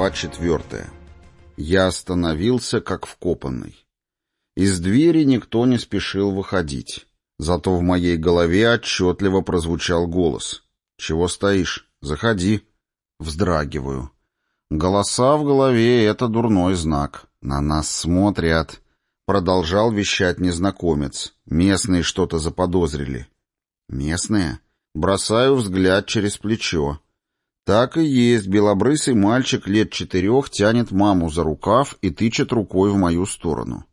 Глава четвертая. Я остановился, как вкопанный. Из двери никто не спешил выходить. Зато в моей голове отчетливо прозвучал голос. «Чего стоишь? Заходи». Вздрагиваю. Голоса в голове — это дурной знак. На нас смотрят. Продолжал вещать незнакомец. Местные что-то заподозрили. Местные? Бросаю взгляд через плечо. Так и есть, белобрысый мальчик лет четырех тянет маму за рукав и тычет рукой в мою сторону.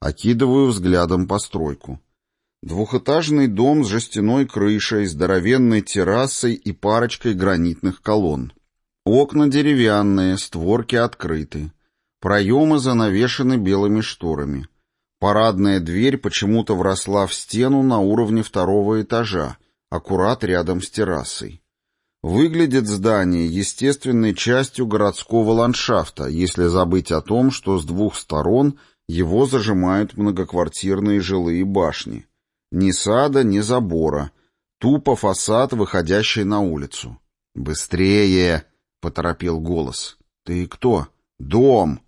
Окидываю взглядом постройку. Двухэтажный дом с жестяной крышей, здоровенной террасой и парочкой гранитных колонн. Окна деревянные, створки открыты. Проемы занавешены белыми шторами. Парадная дверь почему-то вросла в стену на уровне второго этажа, аккурат рядом с террасой. Выглядит здание естественной частью городского ландшафта, если забыть о том, что с двух сторон его зажимают многоквартирные жилые башни. Ни сада, ни забора. Тупо фасад, выходящий на улицу. «Быстрее!» — поторопил голос. «Ты кто?» «Дом!»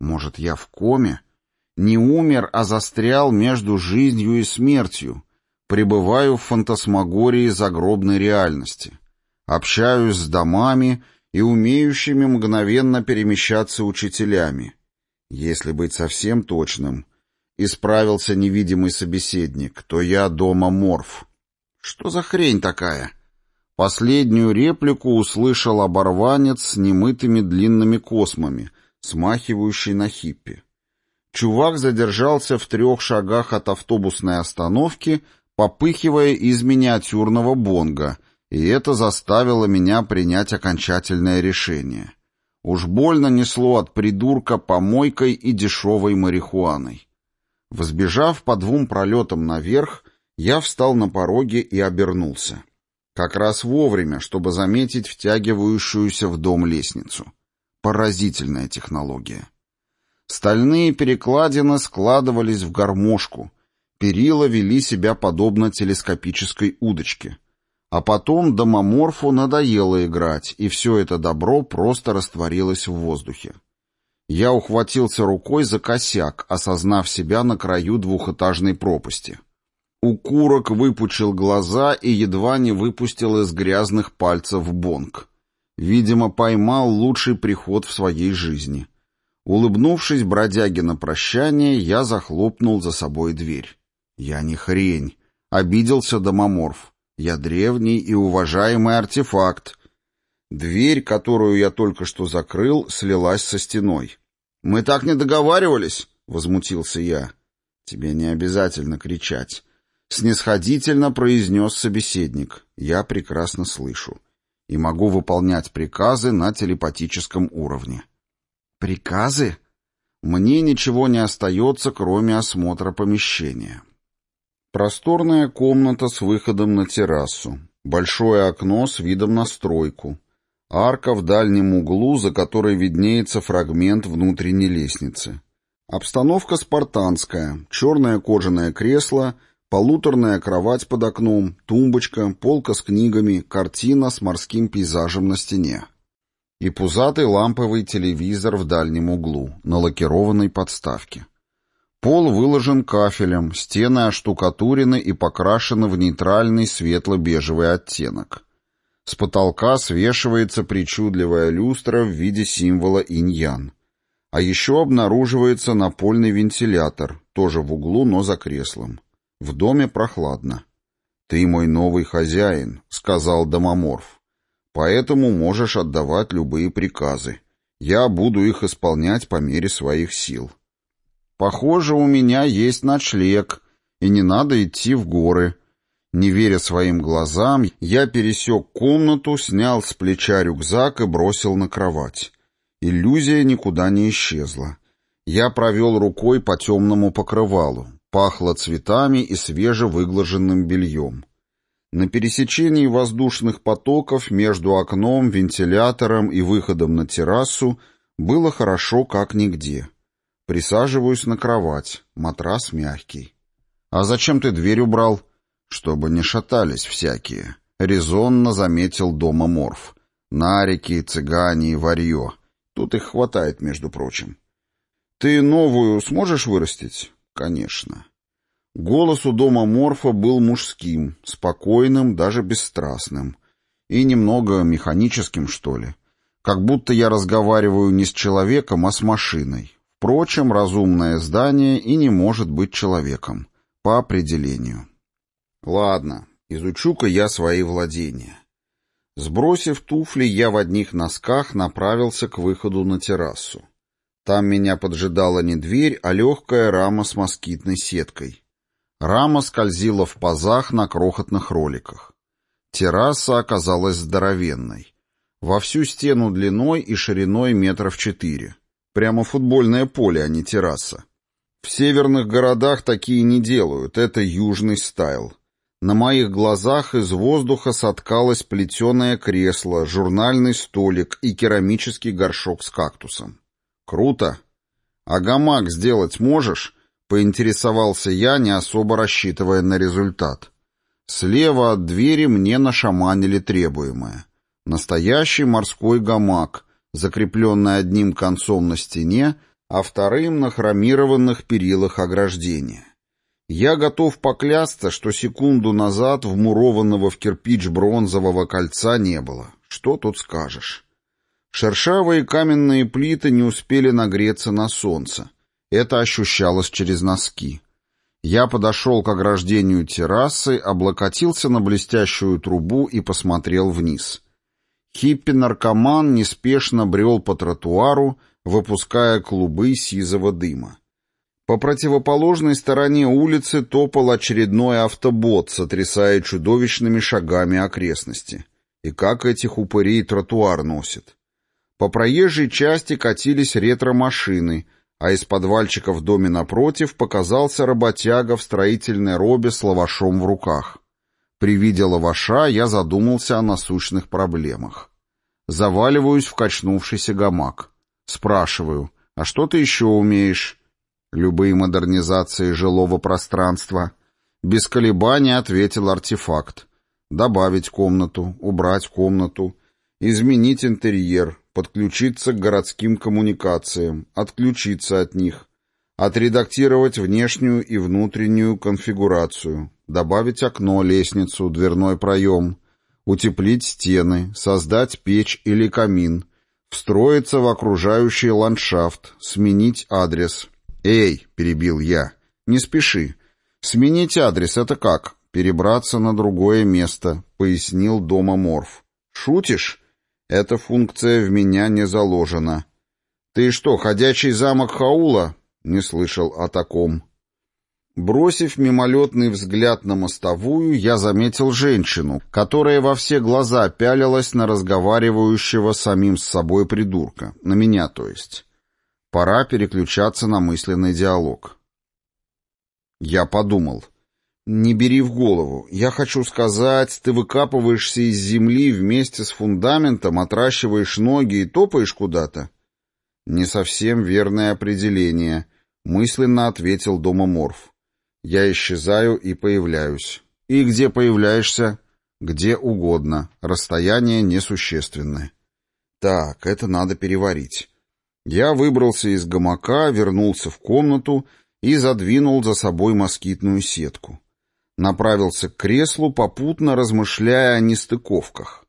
«Может, я в коме?» «Не умер, а застрял между жизнью и смертью. Пребываю в фантасмагории загробной реальности. Общаюсь с домами и умеющими мгновенно перемещаться учителями. Если быть совсем точным, исправился невидимый собеседник, то я дома морф. Что за хрень такая? Последнюю реплику услышал оборванец с немытыми длинными космами, смахивающий на хиппи. Чувак задержался в трех шагах от автобусной остановки, попыхивая из миниатюрного бонга — и это заставило меня принять окончательное решение. Уж больно несло от придурка помойкой и дешевой марихуаной. Взбежав по двум пролетам наверх, я встал на пороге и обернулся. Как раз вовремя, чтобы заметить втягивающуюся в дом лестницу. Поразительная технология. Стальные перекладины складывались в гармошку, перила вели себя подобно телескопической удочке — а потом домоморфу надоело играть, и все это добро просто растворилось в воздухе. Я ухватился рукой за косяк, осознав себя на краю двухэтажной пропасти. Укурок выпучил глаза и едва не выпустил из грязных пальцев бонг. Видимо, поймал лучший приход в своей жизни. Улыбнувшись бродяге на прощание, я захлопнул за собой дверь. Я не хрень. Обиделся домоморф. Я древний и уважаемый артефакт. Дверь, которую я только что закрыл, слилась со стеной. «Мы так не договаривались!» — возмутился я. «Тебе не обязательно кричать». Снисходительно произнес собеседник. «Я прекрасно слышу. И могу выполнять приказы на телепатическом уровне». «Приказы?» Мне ничего не остается, кроме осмотра помещения. Просторная комната с выходом на террасу. Большое окно с видом на стройку. Арка в дальнем углу, за которой виднеется фрагмент внутренней лестницы. Обстановка спартанская. Черное кожаное кресло, полуторная кровать под окном, тумбочка, полка с книгами, картина с морским пейзажем на стене. И пузатый ламповый телевизор в дальнем углу, на лакированной подставке. Пол выложен кафелем, стены оштукатурены и покрашены в нейтральный светло-бежевый оттенок. С потолка свешивается причудливая люстра в виде символа инь-ян. А еще обнаруживается напольный вентилятор, тоже в углу, но за креслом. В доме прохладно. «Ты мой новый хозяин», — сказал домоморф. «Поэтому можешь отдавать любые приказы. Я буду их исполнять по мере своих сил». Похоже, у меня есть ночлег, и не надо идти в горы. Не веря своим глазам, я пересек комнату, снял с плеча рюкзак и бросил на кровать. Иллюзия никуда не исчезла. Я провел рукой по темному покрывалу. Пахло цветами и свежевыглаженным бельем. На пересечении воздушных потоков между окном, вентилятором и выходом на террасу было хорошо как нигде. Присаживаюсь на кровать, матрас мягкий. «А зачем ты дверь убрал?» «Чтобы не шатались всякие», — резонно заметил дома Морф. «Нарики, цыгане и варье. Тут их хватает, между прочим. Ты новую сможешь вырастить? Конечно. Голос у дома Морфа был мужским, спокойным, даже бесстрастным. И немного механическим, что ли. Как будто я разговариваю не с человеком, а с машиной. Впрочем, разумное здание и не может быть человеком. По определению. Ладно, изучу-ка я свои владения. Сбросив туфли, я в одних носках направился к выходу на террасу. Там меня поджидала не дверь, а легкая рама с москитной сеткой. Рама скользила в пазах на крохотных роликах. Терраса оказалась здоровенной. Во всю стену длиной и шириной метров четыре. Прямо футбольное поле, а не терраса. В северных городах такие не делают, это южный стайл. На моих глазах из воздуха соткалось плетеное кресло, журнальный столик и керамический горшок с кактусом. Круто. А гамак сделать можешь? Поинтересовался я, не особо рассчитывая на результат. Слева от двери мне нашаманили требуемое. Настоящий морской гамак, закрепленный одним концом на стене, а вторым на хромированных перилах ограждения. Я готов поклясться, что секунду назад вмурованного в кирпич бронзового кольца не было. Что тут скажешь? Шершавые каменные плиты не успели нагреться на солнце. Это ощущалось через носки. Я подошел к ограждению террасы, облокотился на блестящую трубу и посмотрел вниз. Хиппи-наркоман неспешно брел по тротуару, выпуская клубы сизого дыма. По противоположной стороне улицы топал очередной автобот, сотрясая чудовищными шагами окрестности. И как этих упырей тротуар носит. По проезжей части катились ретро-машины — а из подвальчика в доме напротив показался работяга в строительной робе с лавашом в руках. При виде лаваша я задумался о насущных проблемах. Заваливаюсь в качнувшийся гамак. Спрашиваю, а что ты еще умеешь? Любые модернизации жилого пространства. Без колебаний ответил артефакт. Добавить комнату, убрать комнату, изменить интерьер, подключиться к городским коммуникациям, отключиться от них, отредактировать внешнюю и внутреннюю конфигурацию, добавить окно, лестницу, дверной проем, утеплить стены, создать печь или камин, встроиться в окружающий ландшафт, сменить адрес. «Эй!» — перебил я. «Не спеши. Сменить адрес — это как? Перебраться на другое место», — пояснил дома Морф. «Шутишь?» Эта функция в меня не заложена. Ты что, ходячий замок Хаула? Не слышал о таком. Бросив мимолетный взгляд на мостовую, я заметил женщину, которая во все глаза пялилась на разговаривающего самим с собой придурка, на меня то есть. Пора переключаться на мысленный диалог. Я подумал — «Не бери в голову. Я хочу сказать, ты выкапываешься из земли вместе с фундаментом, отращиваешь ноги и топаешь куда-то?» «Не совсем верное определение», — мысленно ответил Домоморф. «Я исчезаю и появляюсь». «И где появляешься?» «Где угодно. Расстояние несущественное». «Так, это надо переварить». Я выбрался из гамака, вернулся в комнату и задвинул за собой москитную сетку. Направился к креслу, попутно размышляя о нестыковках.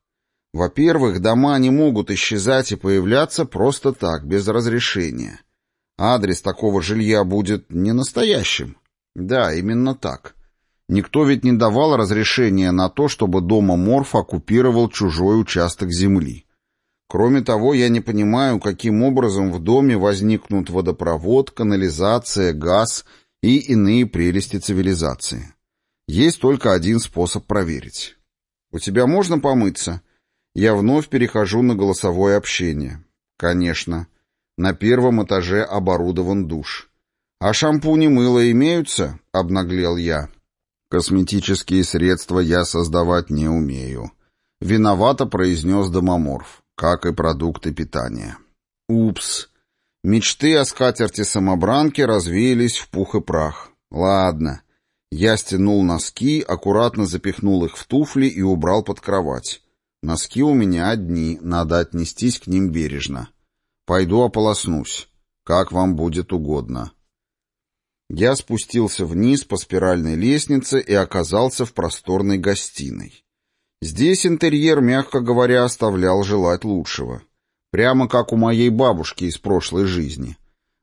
Во-первых, дома не могут исчезать и появляться просто так, без разрешения. Адрес такого жилья будет не настоящим. Да, именно так. Никто ведь не давал разрешения на то, чтобы дома Морф оккупировал чужой участок земли. Кроме того, я не понимаю, каким образом в доме возникнут водопровод, канализация, газ и иные прелести цивилизации. Есть только один способ проверить. «У тебя можно помыться?» Я вновь перехожу на голосовое общение. «Конечно. На первом этаже оборудован душ». «А шампуни мыло имеются?» — обнаглел я. «Косметические средства я создавать не умею». Виновато произнес домоморф, как и продукты питания. «Упс». Мечты о скатерти-самобранке развеялись в пух и прах. «Ладно». Я стянул носки, аккуратно запихнул их в туфли и убрал под кровать. Носки у меня одни, надо отнестись к ним бережно. Пойду ополоснусь. Как вам будет угодно. Я спустился вниз по спиральной лестнице и оказался в просторной гостиной. Здесь интерьер, мягко говоря, оставлял желать лучшего. Прямо как у моей бабушки из прошлой жизни.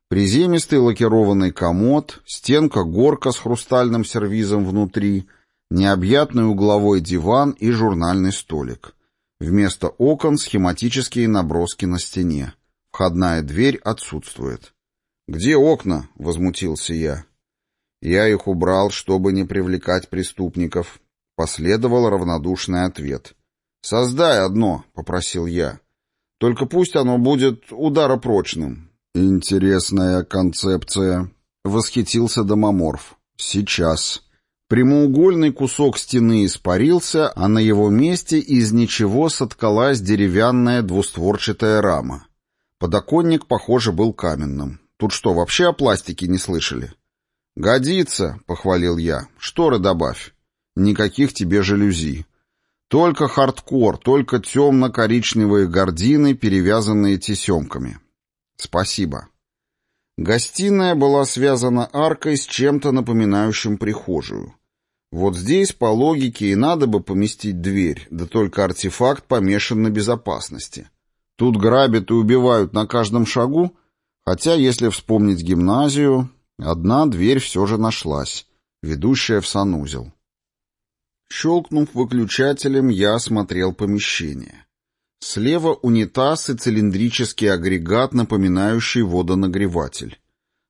Приземистый лакированный комод, стенка-горка с хрустальным сервизом внутри, необъятный угловой диван и журнальный столик. Вместо окон схематические наброски на стене. Входная дверь отсутствует. «Где окна?» — возмутился я. «Я их убрал, чтобы не привлекать преступников», — последовал равнодушный ответ. «Создай одно», — попросил я. «Только пусть оно будет ударопрочным». «Интересная концепция», — восхитился домоморф. «Сейчас». Прямоугольный кусок стены испарился, а на его месте из ничего соткалась деревянная двустворчатая рама. Подоконник, похоже, был каменным. Тут что, вообще о пластике не слышали? «Годится», — похвалил я. «Шторы добавь. Никаких тебе жалюзи. Только хардкор, только темно-коричневые гардины, перевязанные тесемками. Спасибо». Гостиная была связана аркой с чем-то напоминающим прихожую. Вот здесь, по логике, и надо бы поместить дверь, да только артефакт помешан на безопасности. Тут грабят и убивают на каждом шагу, хотя, если вспомнить гимназию, одна дверь все же нашлась, ведущая в санузел. Щелкнув выключателем, я осмотрел помещение. Слева унитаз и цилиндрический агрегат, напоминающий водонагреватель.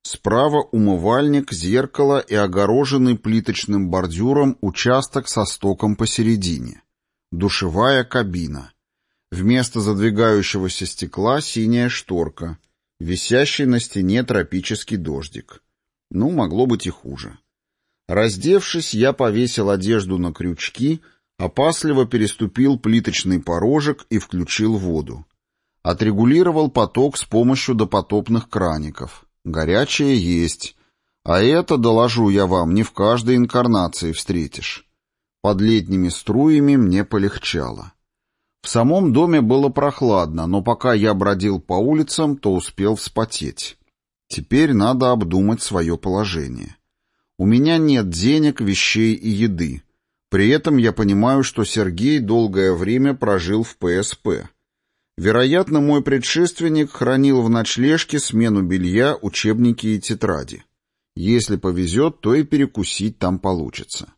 Справа умывальник, зеркало и огороженный плиточным бордюром участок со стоком посередине. Душевая кабина. Вместо задвигающегося стекла синяя шторка. Висящий на стене тропический дождик. Ну, могло быть и хуже. Раздевшись, я повесил одежду на крючки — Опасливо переступил плиточный порожек и включил воду. Отрегулировал поток с помощью допотопных краников. Горячее есть. А это, доложу я вам, не в каждой инкарнации встретишь. Под летними струями мне полегчало. В самом доме было прохладно, но пока я бродил по улицам, то успел вспотеть. Теперь надо обдумать свое положение. У меня нет денег, вещей и еды. При этом я понимаю, что Сергей долгое время прожил в ПСП. Вероятно, мой предшественник хранил в ночлежке смену белья, учебники и тетради. Если повезет, то и перекусить там получится.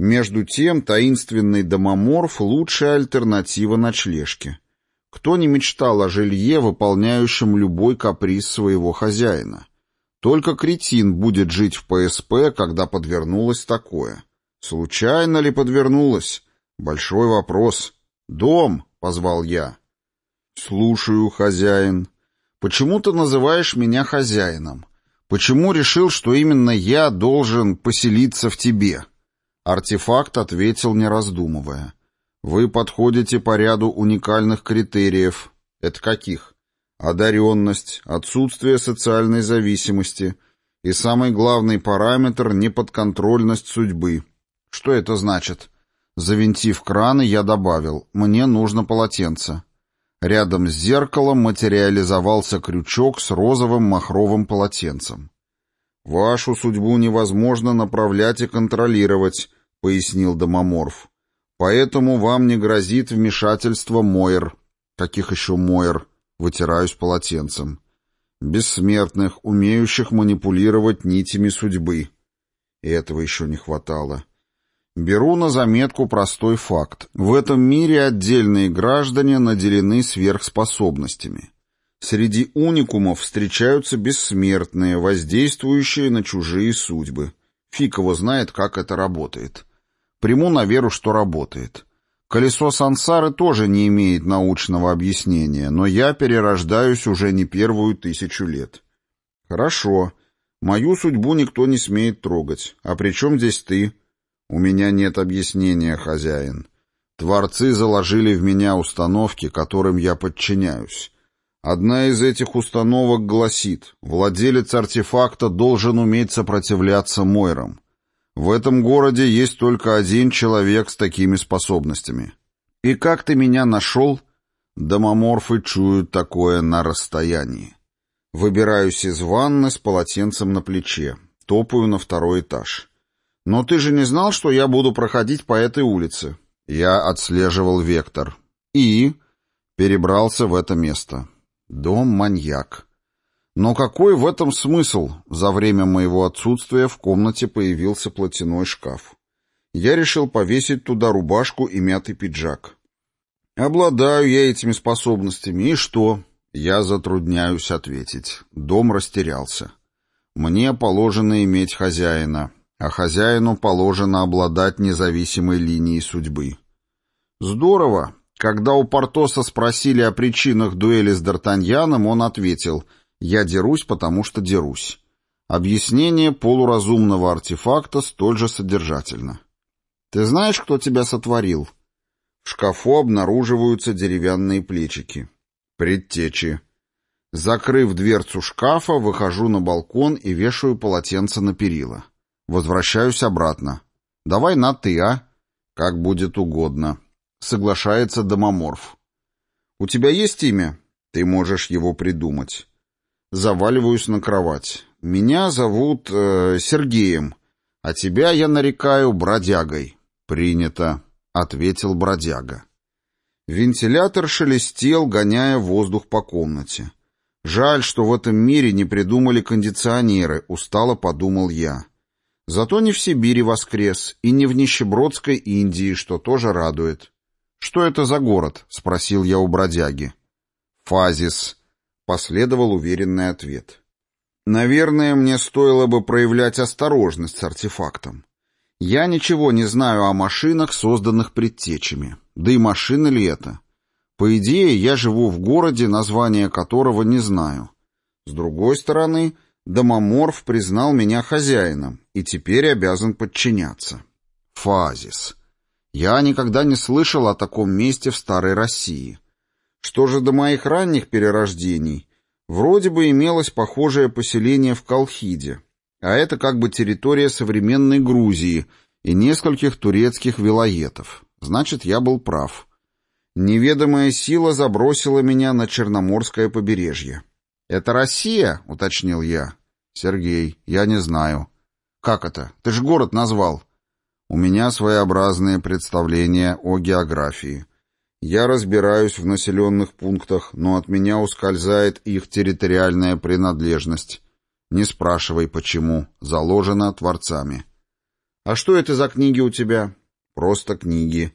Между тем, таинственный домоморф — лучшая альтернатива ночлежке. Кто не мечтал о жилье, выполняющем любой каприз своего хозяина? Только кретин будет жить в ПСП, когда подвернулось такое. Случайно ли подвернулась? Большой вопрос. «Дом!» — позвал я. «Слушаю, хозяин. Почему ты называешь меня хозяином? Почему решил, что именно я должен поселиться в тебе?» Артефакт ответил, не раздумывая. «Вы подходите по ряду уникальных критериев. Это каких? Одаренность, отсутствие социальной зависимости и самый главный параметр — неподконтрольность судьбы». «Что это значит?» Завинтив краны, я добавил «Мне нужно полотенце». Рядом с зеркалом материализовался крючок с розовым махровым полотенцем. «Вашу судьбу невозможно направлять и контролировать», — пояснил Домоморф. «Поэтому вам не грозит вмешательство Мойер». «Каких еще Мойер?» — вытираюсь полотенцем. «Бессмертных, умеющих манипулировать нитями судьбы». И этого еще не хватало. Беру на заметку простой факт. В этом мире отдельные граждане наделены сверхспособностями. Среди уникумов встречаются бессмертные, воздействующие на чужие судьбы. Фиг его знает, как это работает. Приму на веру, что работает. Колесо сансары тоже не имеет научного объяснения, но я перерождаюсь уже не первую тысячу лет. Хорошо. Мою судьбу никто не смеет трогать. А при чем здесь ты? «У меня нет объяснения, хозяин. Творцы заложили в меня установки, которым я подчиняюсь. Одна из этих установок гласит, владелец артефакта должен уметь сопротивляться Мойрам. В этом городе есть только один человек с такими способностями. И как ты меня нашел? Домоморфы чуют такое на расстоянии. Выбираюсь из ванны с полотенцем на плече. Топаю на второй этаж. «Но ты же не знал, что я буду проходить по этой улице?» Я отслеживал вектор. И перебрался в это место. Дом-маньяк. Но какой в этом смысл? За время моего отсутствия в комнате появился платяной шкаф. Я решил повесить туда рубашку и мятый пиджак. Обладаю я этими способностями, и что? Я затрудняюсь ответить. Дом растерялся. Мне положено иметь хозяина, а хозяину положено обладать независимой линией судьбы. Здорово. Когда у Портоса спросили о причинах дуэли с Д'Артаньяном, он ответил «Я дерусь, потому что дерусь». Объяснение полуразумного артефакта столь же содержательно. «Ты знаешь, кто тебя сотворил?» В шкафу обнаруживаются деревянные плечики. Предтечи. Закрыв дверцу шкафа, выхожу на балкон и вешаю полотенце на перила. Возвращаюсь обратно. «Давай на «ты», а?» «Как будет угодно». Соглашается домоморф. «У тебя есть имя?» «Ты можешь его придумать». Заваливаюсь на кровать. «Меня зовут э, Сергеем, а тебя я нарекаю бродягой». «Принято», — ответил бродяга. Вентилятор шелестел, гоняя воздух по комнате. Жаль, что в этом мире не придумали кондиционеры, устало подумал я. Зато не в Сибири воскрес и не в нищебродской Индии, что тоже радует. «Что это за город?» — спросил я у бродяги. «Фазис», — последовал уверенный ответ. «Наверное, мне стоило бы проявлять осторожность с артефактом. Я ничего не знаю о машинах, созданных предтечами. Да и машина ли это? По идее, я живу в городе, название которого не знаю. С другой стороны, домоморф признал меня хозяином и теперь обязан подчиняться. Фазис. Я никогда не слышал о таком месте в старой России. Что же до моих ранних перерождений? Вроде бы имелось похожее поселение в Колхиде, а это как бы территория современной Грузии и нескольких турецких вилоетов. Значит, я был прав. Неведомая сила забросила меня на Черноморское побережье. «Это Россия?» — уточнил я. «Сергей, я не знаю». «Как это? Ты же город назвал». У меня своеобразные представления о географии. Я разбираюсь в населенных пунктах, но от меня ускользает их территориальная принадлежность. Не спрашивай, почему. Заложено творцами. А что это за книги у тебя? Просто книги.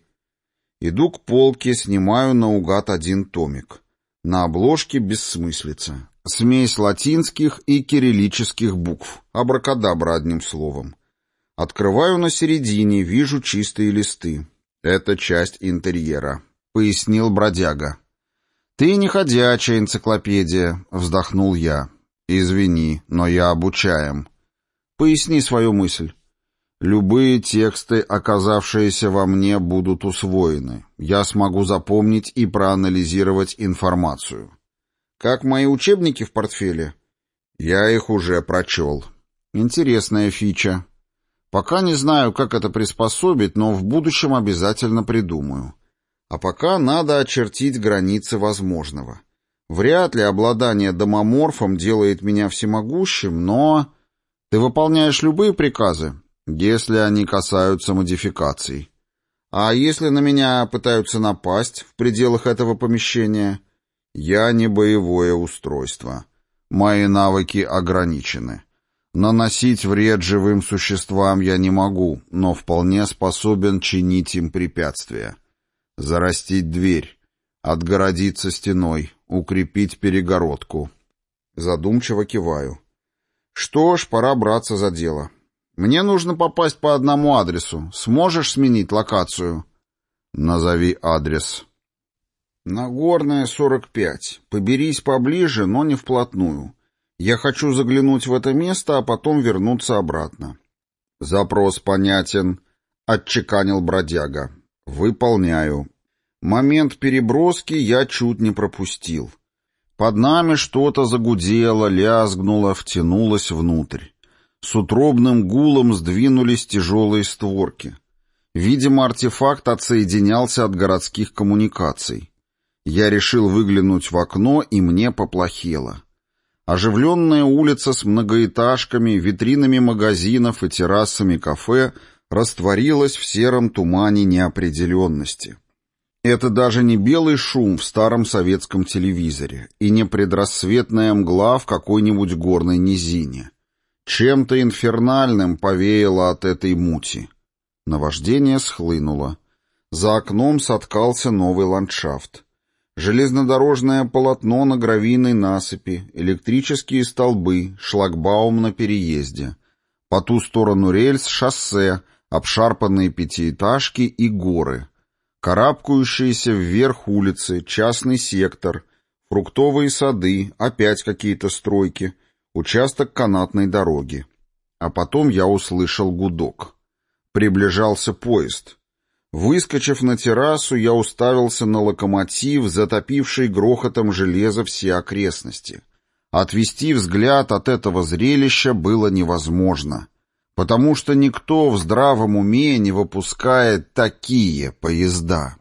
Иду к полке, снимаю наугад один томик. На обложке бессмыслица. Смесь латинских и кириллических букв. Абракадабра, одним словом. Открываю на середине, вижу чистые листы. Это часть интерьера, пояснил бродяга. Ты не ходячая энциклопедия, вздохнул я. Извини, но я обучаем. Поясни свою мысль. Любые тексты, оказавшиеся во мне, будут усвоены. Я смогу запомнить и проанализировать информацию. Как мои учебники в портфеле? Я их уже прочел. Интересная фича. Пока не знаю, как это приспособить, но в будущем обязательно придумаю. А пока надо очертить границы возможного. Вряд ли обладание домоморфом делает меня всемогущим, но... Ты выполняешь любые приказы, если они касаются модификаций. А если на меня пытаются напасть в пределах этого помещения? Я не боевое устройство. Мои навыки ограничены. Наносить вред живым существам я не могу, но вполне способен чинить им препятствия. Зарастить дверь, отгородиться стеной, укрепить перегородку. Задумчиво киваю. Что ж, пора браться за дело. Мне нужно попасть по одному адресу. Сможешь сменить локацию? Назови адрес. Нагорная, 45. Поберись поближе, но не вплотную. Я хочу заглянуть в это место, а потом вернуться обратно. Запрос понятен, отчеканил бродяга. Выполняю. Момент переброски я чуть не пропустил. Под нами что-то загудело, лязгнуло, втянулось внутрь. С утробным гулом сдвинулись тяжелые створки. Видимо, артефакт отсоединялся от городских коммуникаций. Я решил выглянуть в окно, и мне поплохело. Оживленная улица с многоэтажками, витринами магазинов и террасами кафе растворилась в сером тумане неопределенности. Это даже не белый шум в старом советском телевизоре и не предрассветная мгла в какой-нибудь горной низине. Чем-то инфернальным повеяло от этой мути. Наваждение схлынуло. За окном соткался новый ландшафт. Железнодорожное полотно на гравийной насыпи, электрические столбы, шлагбаум на переезде. По ту сторону рельс шоссе, обшарпанные пятиэтажки и горы — Карабкающиеся вверх улицы, частный сектор, фруктовые сады, опять какие-то стройки, участок канатной дороги. А потом я услышал гудок. Приближался поезд. Выскочив на террасу, я уставился на локомотив, затопивший грохотом железа все окрестности. Отвести взгляд от этого зрелища было невозможно потому что никто в здравом уме не выпускает такие поезда.